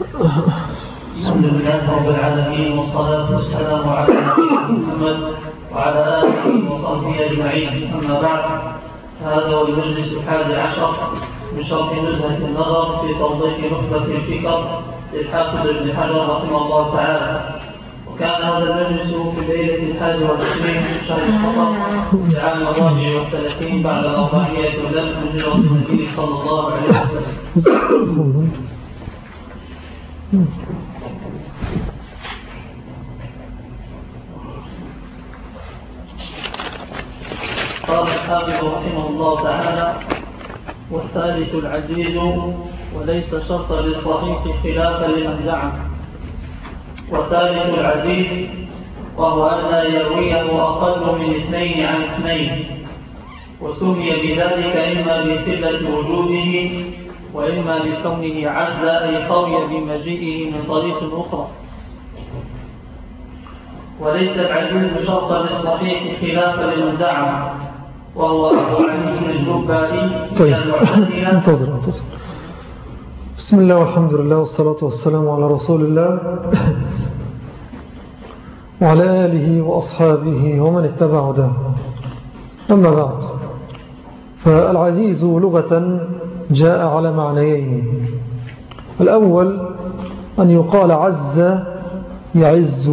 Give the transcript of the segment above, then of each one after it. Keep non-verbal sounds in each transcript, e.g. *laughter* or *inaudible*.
الحمد لله رب العالمين والصلاة والسلام على نبينا محمد وعلى آله وصحبه أجمعين. أما بعد هذا هو المجلس الحادي عشر من شرح نزهة النظر في توضيح نخبة الفكر للحافظ ابن حجر رحمه الله تعالى. وكان هذا المجلس في الليلة الحادي والعشرين من شهر الصفر لعام الرابع والثلاثين بعد الأربعية والألف من هجرة النبي صلى الله عليه وسلم. قال الحافظ رحمه الله تعالى والثالث العزيز وليس شرطا للصحيح خلافا لمن زعم والثالث العزيز وهو أن لا يرويه أقل من اثنين عن اثنين. وسمي بذلك إما بقلة وجوده وإما لكونه عز أي قوي بمجيئه من طريق أخرى. وليس العزيز شرطا للصحيح خلافا لمن زعم وهو أبو علي الجبائي. طيب انتظر انتظر. بسم الله والحمد لله والصلاة والسلام على رسول الله. *laughs* وعلى آله وأصحابه ومن اتبع ده أما بعد فالعزيز لغة جاء على معنيين. الأول أن يقال عز يعز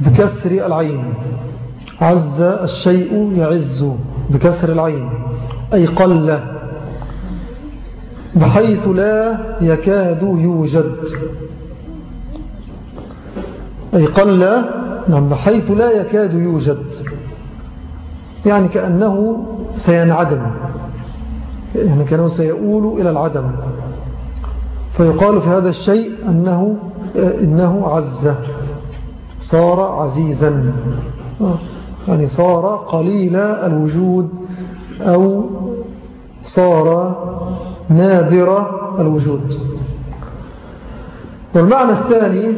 بكسر العين. عز الشيء يعز بكسر العين أي قل بحيث لا يكاد يوجد. أي قل نعم بحيث لا يكاد يوجد يعني كأنه سينعدم. يعني كأنه سيؤول إلى العدم. فيقال في هذا الشيء أنه إنه عز صار عزيزا. يعني صار قليل الوجود أو صار نادر الوجود. والمعنى الثاني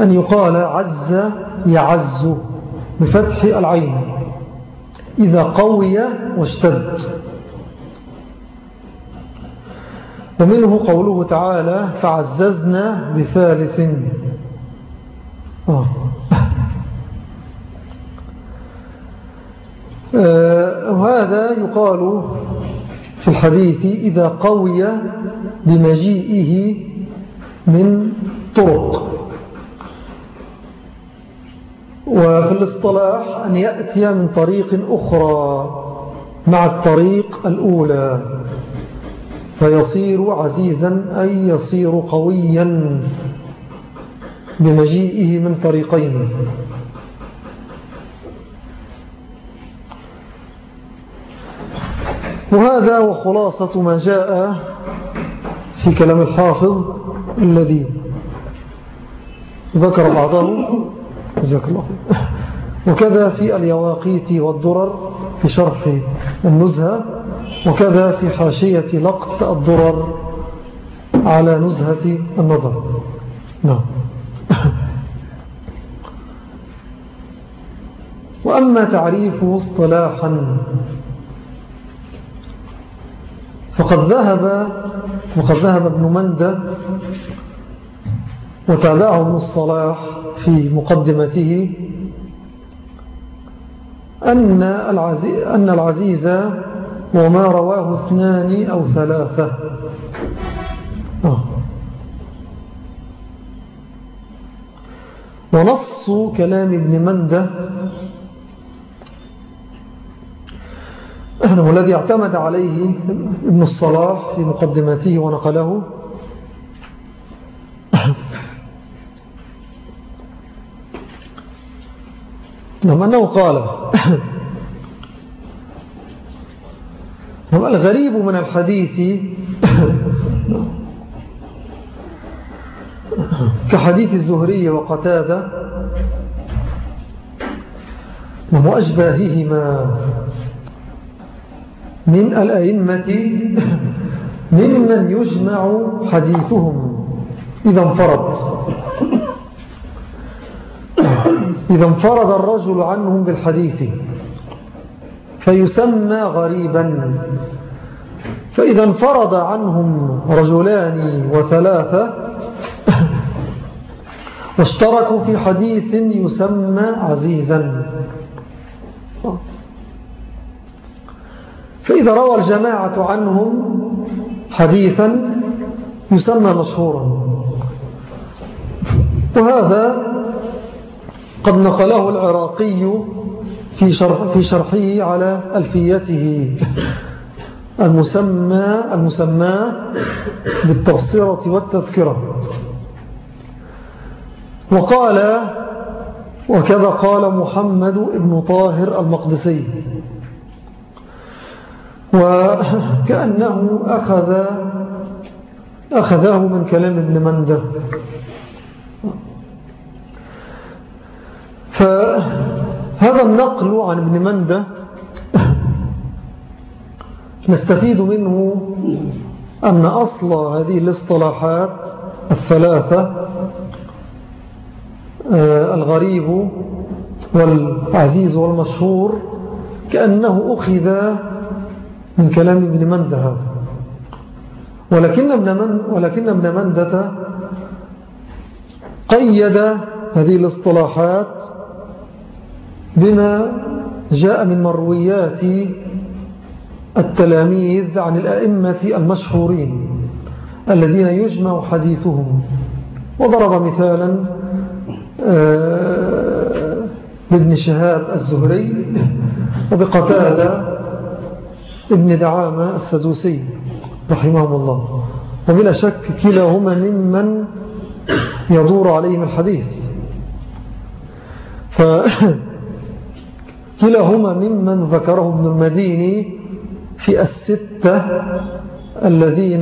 أن يقال عز يعز بفتح العين. إذا قوي واشتد. ومنه قوله تعالى فعززنا بثالث. آه. آه وهذا يقال في الحديث إذا قوي بمجيئه من طرق. وفي الاصطلاح أن يأتي من طريق أخرى مع الطريق الأولى فيصير عزيزا أي يصير قويا بمجيئه من طريقين. وهذا وخلاصة ما جاء في كلام الحافظ الذي ذكر بعضه. جزاك الله *laughs* وكذا في اليواقيت والضرر في شرح النزهة وكذا في حاشية لقط الضرر على نزهة النظر. نعم. *laughs* وأما تعريفه اصطلاحا فقد ذهب وقد ذهب ابن مندى وتابعه ابن الصلاح في مقدمته أن العزيز, أن العزيز وما رواه اثنان أو ثلاثة. آه. ونص كلام ابن مندى والذي اعتمد عليه ابن الصلاح في مقدمته ونقله. نعم أنه قال نعم الغريب من الحديث كحديث الزهري وقتادة وأشباههما من الأئمة ممن يجمع حديثهم إذا انفرد. إذا انفرد الرجل عنهم بالحديث فيسمى غريبا. فإذا انفرد عنهم رجلان وثلاثة واشتركوا في حديث يسمى عزيزا. فإذا روى الجماعة عنهم حديثا يسمى مشهورا. وهذا قد نقله العراقي في, شرح في شرحه على ألفيته. المسمى, المسمى بالتبصرة والتذكرة. وقال وكذا قال محمد بن طاهر المقدسي. وكأنه أخذ أخذه من كلام ابن مندة. فهذا النقل عن ابن مندة نستفيد منه أن أصل هذه الاصطلاحات الثلاثة آه، الغريب والعزيز والمشهور كأنه أخذ من كلام ابن مندة هذا. ولكن ابن, من ولكن ابن مندة قيد هذه الاصطلاحات بما جاء من مرويات التلاميذ عن الأئمة المشهورين الذين يجمع حديثهم. وضرب مثالا آه، بابن شهاب الزهري وبقتادة ابن دعامة السدوسي رحمهم الله. وبلا شك كلاهما ممن يدور عليهم الحديث. فكلاهما ممن ذكره ابن المديني في الستة الذين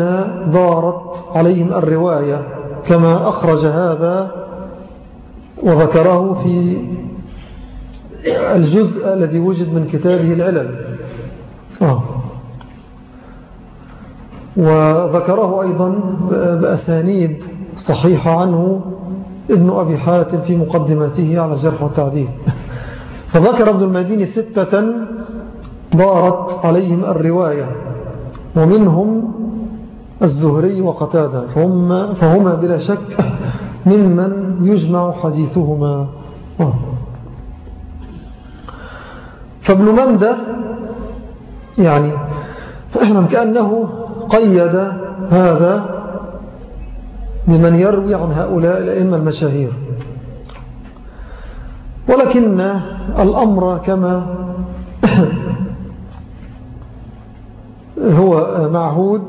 دارت عليهم الرواية كما أخرج هذا وذكره في الجزء الذي وجد من كتابه العلل آه. وذكره أيضا بأسانيد صحيحة عنه ابن أبي حاتم في مقدمته على الجرح والتعديل فذكر ابن المديني ستة دارت عليهم الرواية ومنهم الزهري وقتادة فهم فهما بلا شك ممن يجمع حديثهما. فابن مندة يعني إحنا كأنه قيد هذا بمن يروي عن هؤلاء الأئمة المشاهير. ولكن الأمر كما هو معهود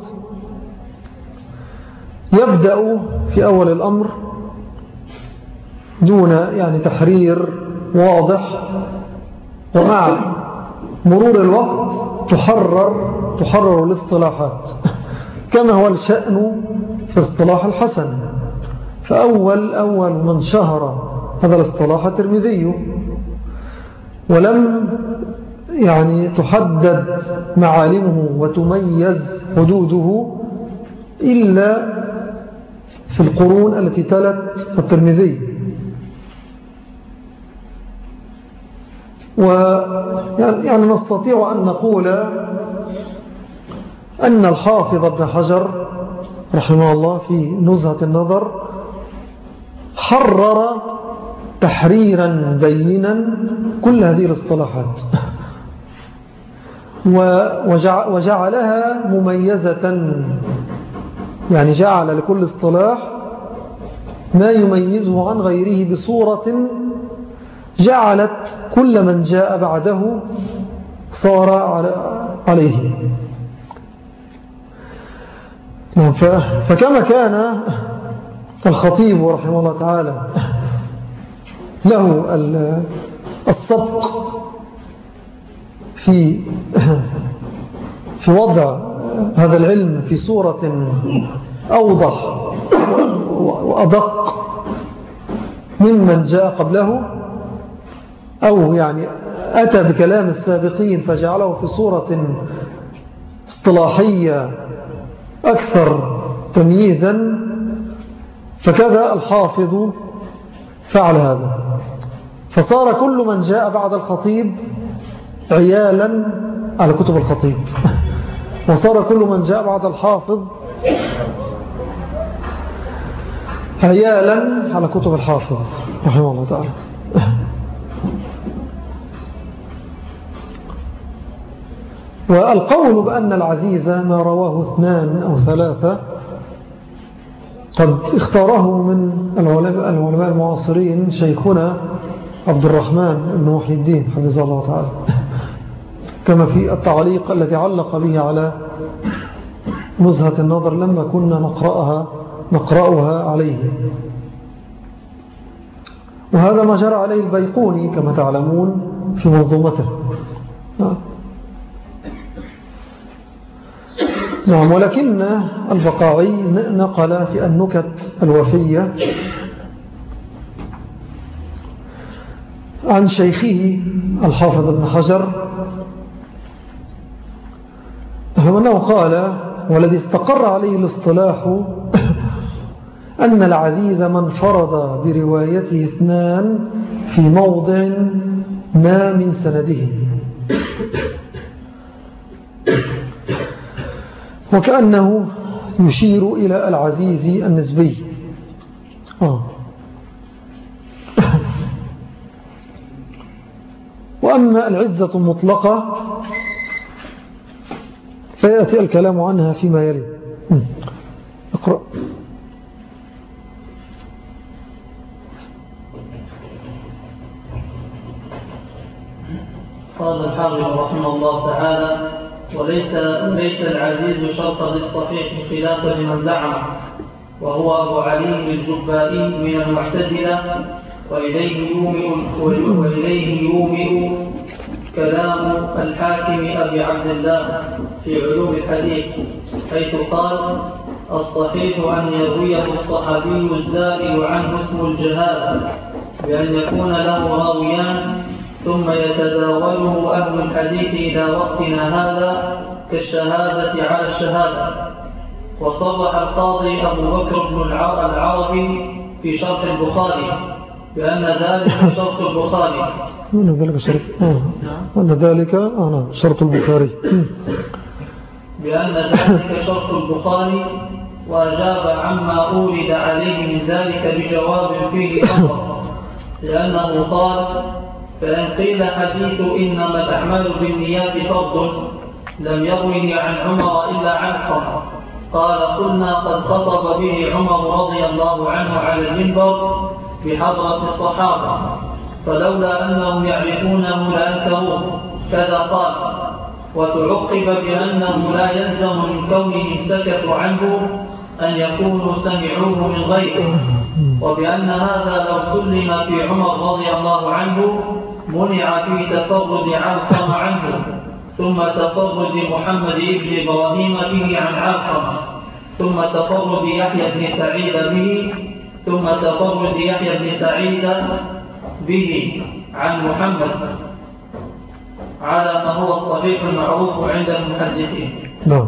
يبدأ في أول الأمر دون يعني تحرير واضح ومع مرور الوقت تحرر تحرر الاصطلاحات. كما هو الشأن في اصطلاح الحسن. فأول أول من شهر هذا الاصطلاح الترمذي. ولم يعني تحدد معالمه وتميز حدوده إلا في القرون التي تلت الترمذي. ويعني نستطيع أن نقول أن الحافظ ابن حجر رحمه الله في نزهة النظر حرر تحريرا بينا كل هذه الاصطلاحات. وجعلها مميزة. يعني جعل لكل اصطلاح ما يميزه عن غيره بصورة جعلت كل من جاء بعده صار عليه. نعم، فكما كان الخطيب رحمه الله تعالى له الصدق في في وضع هذا العلم في صورة أوضح وأدق ممن جاء قبله أو يعني أتى بكلام السابقين فجعله في صورة اصطلاحية أكثر تمييزا. فكذا الحافظ فعل هذا. فصار كل من جاء بعد الخطيب عيالا على كتب الخطيب. *laughs* وصار كل من جاء بعد الحافظ هيالا على كتب الحافظ. رحمه الله تعالى. *laughs* والقول بأن العزيز ما رواه اثنان أو ثلاثة قد اختاره من العلماء المعاصرين شيخنا عبد الرحمن بن محي الدين حفظه الله تعالى. كما في التعليق الذي علق به على نزهة النظر لما كنا نقرأها نقرأها عليه. وهذا ما جرى عليه البيقوني كما تعلمون في منظومته. نعم ولكن البقاعي نقل في النكت الوفية عن شيخه الحافظ ابن حجر أنه قال والذي استقر عليه الاصطلاح *coughs* أن العزيز من فرض بروايته اثنان في موضع ما من سنده وكأنه يشير إلى العزيز النسبي آه. وأما العزة المطلقة فيأتي الكلام عنها فيما يلي. اقرأ. قال الحافظ رحمه الله تعالى وليس ليس العزيز شرطا للصحيح خلافا لمن زعم وهو أبو علي الجبائي من المعتزلة وإليه يومئ وإليه يومئ كلام الحاكم أبي عبد الله في علوم الحديث حيث قال الصحيح أن يرويه الصحابي الزائل عنه اسم الجهاد بأن يكون له راويان ثم يتداوله أهل الحديث إلى وقتنا هذا كالشهادة على الشهادة. وصرح القاضي أبو بكر بن العربي في شرح البخاري بأن ذلك *laughs* شرط البخاري. وأن ذلك شرط؟ آه. وأن ذلك؟ آه. شرط البخاري. بأن *laughs* ذلك شرط البخاري وأجاب عما أورد عليه من ذلك بجواب فيه أمر لأنه قال فإن قيل حديث إنما الأعمال بالنيات فرض لم يروه عن عمر إلا عنكم قال قلنا قد خطب به عمر رضي الله عنه على المنبر بحضرة الصحابة فلولا أنهم يعرفونه لأنكروه كذا قال وتعقب بأنه لا يلزم من كونهم سكتوا عنه أن يكونوا سمعوه من غيره. وبأن هذا لو سلم في عمر رضي الله عنه منع في تفرد علقم عنه ثم تفرد محمد بن إبراهيم به عن علقم ثم تفرد يحيى بن سعيد به ثم تفرد يحيى بن سعيد به عن محمد على ما هو الصحيح المعروف عند المحدثين. نعم.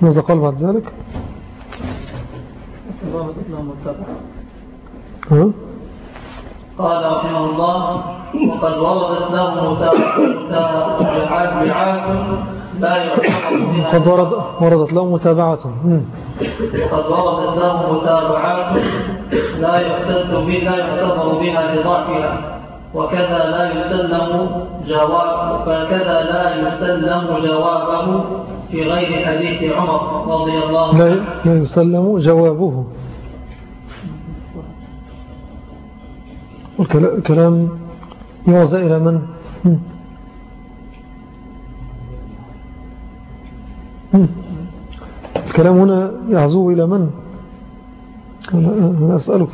ماذا قال بعد ذلك؟ قال رحمه الله وقد وردت له متابعات قد ورد وردت له متابعة. وقد وردت له متابعات لا يعتد بها يعتبر بها لضعفها. وكذا لا يسلم جواب وكذا لا يسلم جوابه في غير حديث عمر رضي الله عنه. لا يسلم جوابه. والكلام يوزع إلى من؟ الكلام هنا يعزو إلى من؟ أنا أسألك.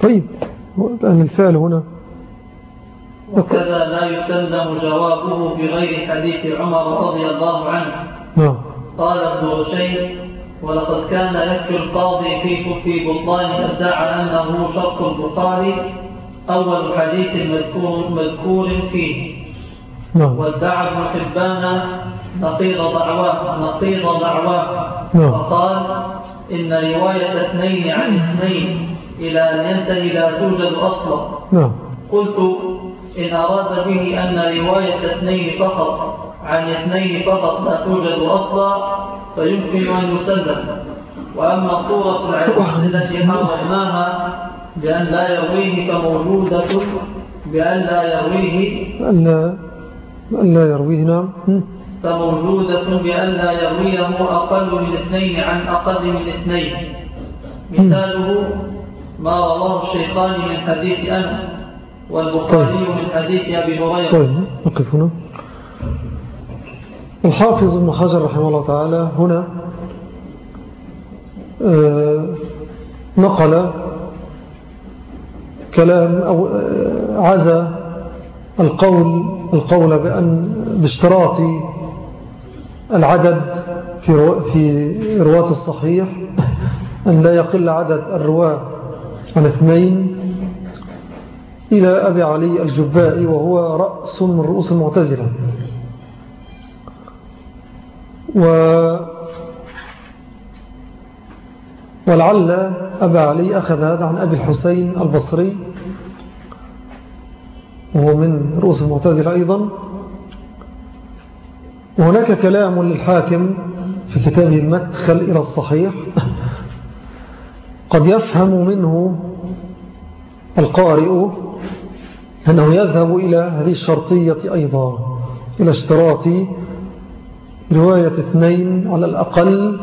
طيب لأن الفعل هنا. وكذا لا يسلم جوابه بغير حديث عمر رضي الله عنه. نعم. قال ابن رشيد ولقد كان يكفي القاضي في في بطلان ادعى أنه شرط البخاري أول حديث مذكور, مذكور فيه. نعم. وادعى ابن حبان نقيض دعواه نقيض دعواه. نعم. وقال إن رواية اثنين عن اثنين إلى أن ينتهي لا توجد أصلا. نعم. قلت إن أراد به أن رواية اثنين فقط عن اثنين فقط لا توجد أصلا فيمكن أن يسلم. وأما صورة العبادة التي حرمناها بأن لا يرويه فموجودة بأن لا يرويه أن لا يرويه نعم. فموجودة بأن لا يرويه أقل من اثنين عن أقل من اثنين. مثاله ما رواه الشيخان من حديث أنس والبخاري طيب. من حديث أبي هريرة. طيب نقف هنا. الحافظ ابن حجر رحمه الله تعالى هنا آه، نقل كلام أو آه، عزى القول القول بأن باشتراط العدد في في رواة الصحيح أن لا يقل عدد الرواة عن اثنين. إلى أبي علي الجبائي وهو رأس من رؤوس المعتزلة. و ولعل أبا علي أخذ هذا عن أبي الحسين البصري وهو من رؤوس المعتزلة أيضا. وهناك كلام للحاكم في كتابه المدخل إلى الصحيح. قد يفهم منه القارئ أنه يذهب إلى هذه الشرطية أيضا إلى اشتراط رواية اثنين على الأقل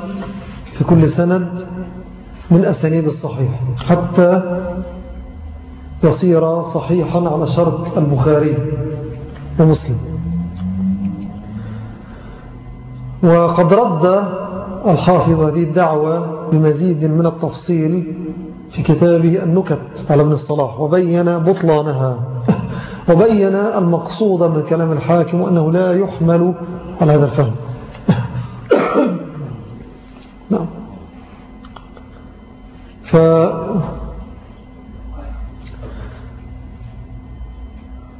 في كل سند. من أسانيد الصحيح. حتى يصير صحيحا على شرط البخاري ومسلم. وقد رد الحافظ هذه الدعوة بمزيد من التفصيل في كتابه النكت على ابن الصلاح وبين بطلانها. وبين المقصود من كلام الحاكم أنه لا يحمل على هذا الفهم. *coughs* نعم. ف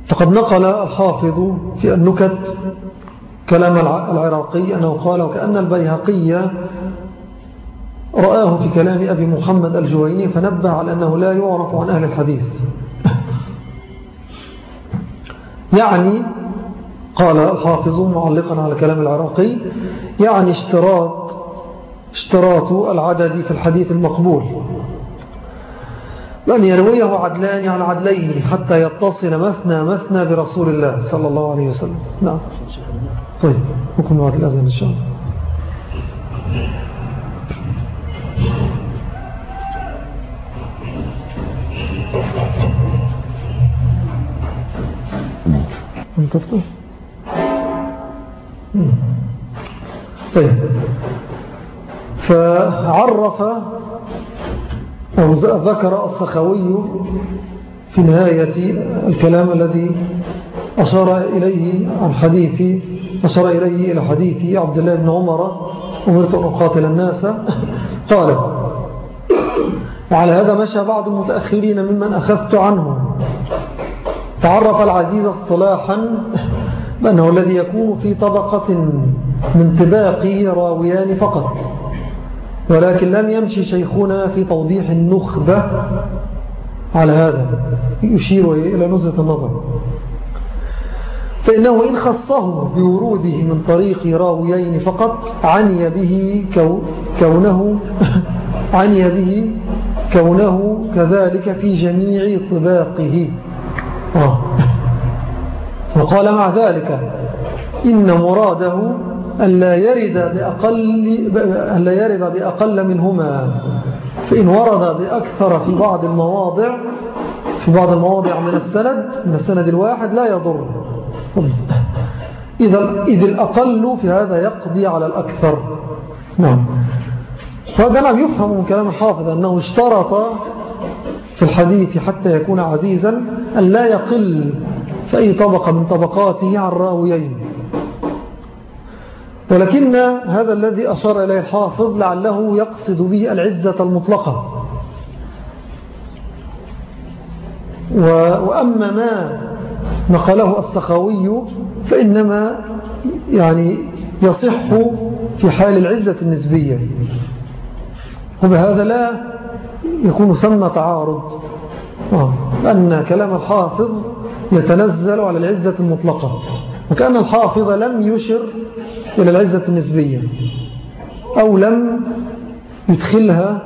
فقد نقل الحافظ في النكت كلام العراقي أنه قال وكأن البيهقية رآه في كلام أبي محمد الجويني فنبه على أنه لا يعرف عن أهل الحديث. *laughs* يعني قال الحافظ معلقا على كلام العراقي يعني اشتراط اشتراط العدد في الحديث المقبول. بأن يرويه عدلان عن عدلين حتى يتصل مثنى مثنى برسول الله صلى الله عليه وسلم. نعم. طيب حكم بعد الأذن إن شاء الله. طيب. فعرف أو ذكر السخوي في نهاية الكلام الذي أشار إليه عن حديث أشار إليه إلى حديث عبد الله بن عمر أمرت أن أقاتل الناس. *laughs* قال وعلى هذا مشى بعض المتأخرين ممن أخذت عنهم. تعرف العزيز اصطلاحا بأنه الذي يكون في طبقة من طباقه راويان فقط. ولكن لم يمشي شيخنا في توضيح النخبة على هذا يشير إلى نزلة النظر فإنه إن خصه بوروده من طريق راويين فقط عني به كونه *laughs* عني به كونه كذلك في جميع طباقه آه. فقال مع ذلك إن مراده ألا يرد بأقل, ألا يرد بأقل منهما. فإن ورد بأكثر في بعض المواضع في بعض المواضع من السند من السند الواحد لا يضر. إذا إذ الأقل في هذا يقضي على الأكثر. نعم. وهذا نعم يفهم من كلام الحافظ أنه اشترط في الحديث حتى يكون عزيزا أن لا يقل في أي طبقة من طبقاته عن راويين. ولكن هذا الذي أشار إليه الحافظ لعله يقصد به العزة المطلقة. وأما ما نقله السخاوي فإنما يعني يصح في حال العزة النسبية. وبهذا لا يكون ثم تعارض. آه. أن كلام الحافظ يتنزل على العزة المطلقة. وكأن الحافظ لم يشر إلى العزة النسبية أو لم يدخلها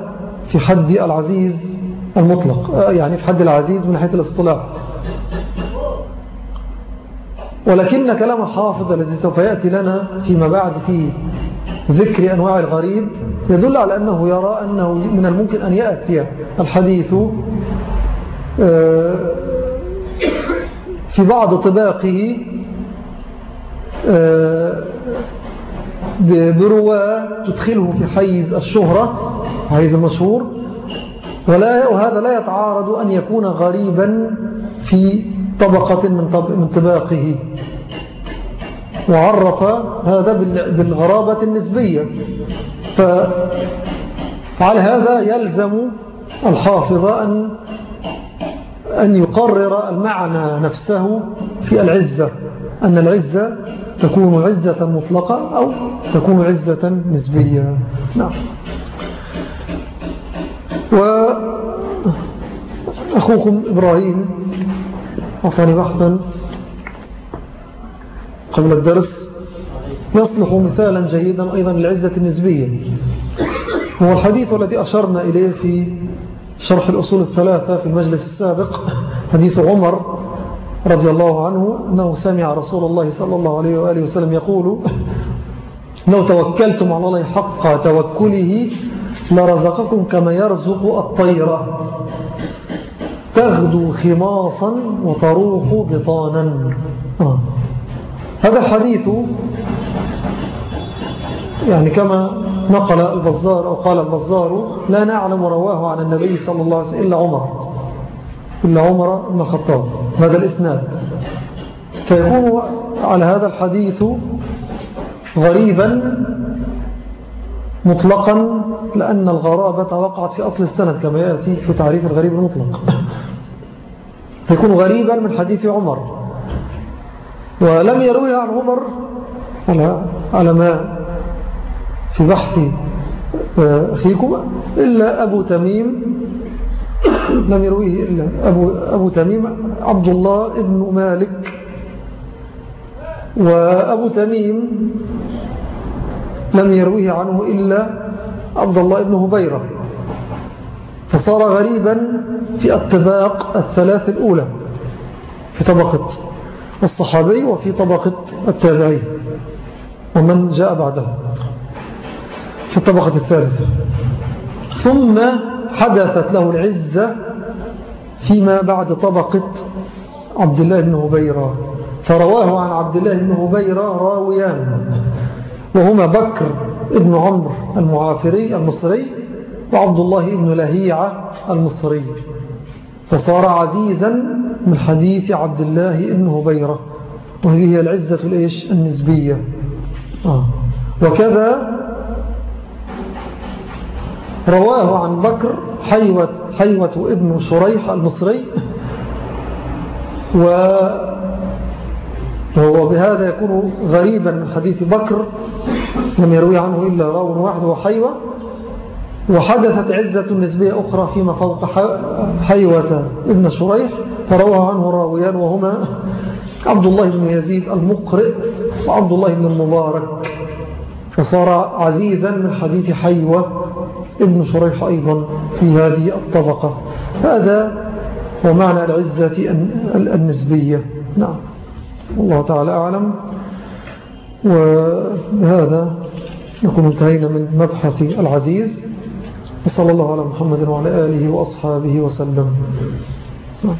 في حد العزيز المطلق آه، يعني في حد العزيز من حيث الاصطلاح. ولكن كلام الحافظ الذي سوف يأتي لنا فيما بعد في ذكر أنواع الغريب يدل على أنه يرى أنه من الممكن أن يأتي الحديث آه، في بعض طباقه برواة تدخله في حيز الشهرة حيز المشهور. ولا وهذا لا يتعارض أن يكون غريبا في طبقة من طباقه. وعرف هذا بالغرابة النسبية. فعلى هذا يلزم الحافظ أن أن يقرر المعنى نفسه في العزة. أن العزة تكون عزة مطلقة أو تكون عزة نسبية. نعم. وأخوكم إبراهيم أعطاني بحثا قبل الدرس. يصلح مثالا جيدا أيضا للعزة النسبية. هو الحديث الذي أشرنا إليه في شرح الأصول الثلاثة في المجلس السابق حديث عمر رضي الله عنه أنه سمع رسول الله صلى الله عليه وآله وسلم يقول لو توكلتم على الله حق توكله لرزقكم كما يرزق الطيرة تغدو خماصا وتروح بطانا. آه. هذا الحديث يعني كما نقل البزار أو قال البزار لا نعلم رواه عن النبي صلى الله عليه وسلم إلا عمر. إلا عمر بن الخطاب. هذا الإسناد. فيكون على هذا الحديث غريبا مطلقا لأن الغرابة وقعت في أصل السند كما يأتي في تعريف الغريب المطلق. فيكون غريبا من حديث عمر. ولم يروي عن عمر على, على ما في بحث آه، أخيكم إلا أبو تميم لم يرويه إلا أبو, أبو تميم عبد الله ابن مالك. وأبو تميم لم يرويه عنه إلا عبد الله ابن هبيرة. فصار غريبا في الطباق الثلاث الأولى في طبقة الصحابي وفي طبقة التابعي ومن جاء بعده في الطبقة الثالثة. ثم حدثت له العزة فيما بعد طبقة عبد الله بن هبيرة فرواه عن عبد الله بن هبيرة راويان وهما بكر ابن عمرو المعافري المصري وعبد الله بن لهيعة المصري فصار عزيزا من حديث عبد الله بن هبيرة وهذه هي العزة الإيش النسبية آه. وكذا رواه عن بكر حيوة, حيوة ابن شريح المصري. وهو بهذا يكون غريبا من حديث بكر لم يروي عنه إلا راو واحد وحيوة وحدثت عزة نسبية أخرى فيما فوق حيوة ابن شريح فرواه عنه راويان وهما عبد الله بن يزيد المقرئ وعبد الله بن المبارك. فصار عزيزا من حديث حيوة. ابن شريح أيضا في هذه الطبقة. هذا هو معنى العزة النسبية. نعم. والله تعالى أعلم. وبهذا نكون انتهينا من مبحث العزيز. وصلى الله على محمد وعلى آله وأصحابه وسلم. نعم.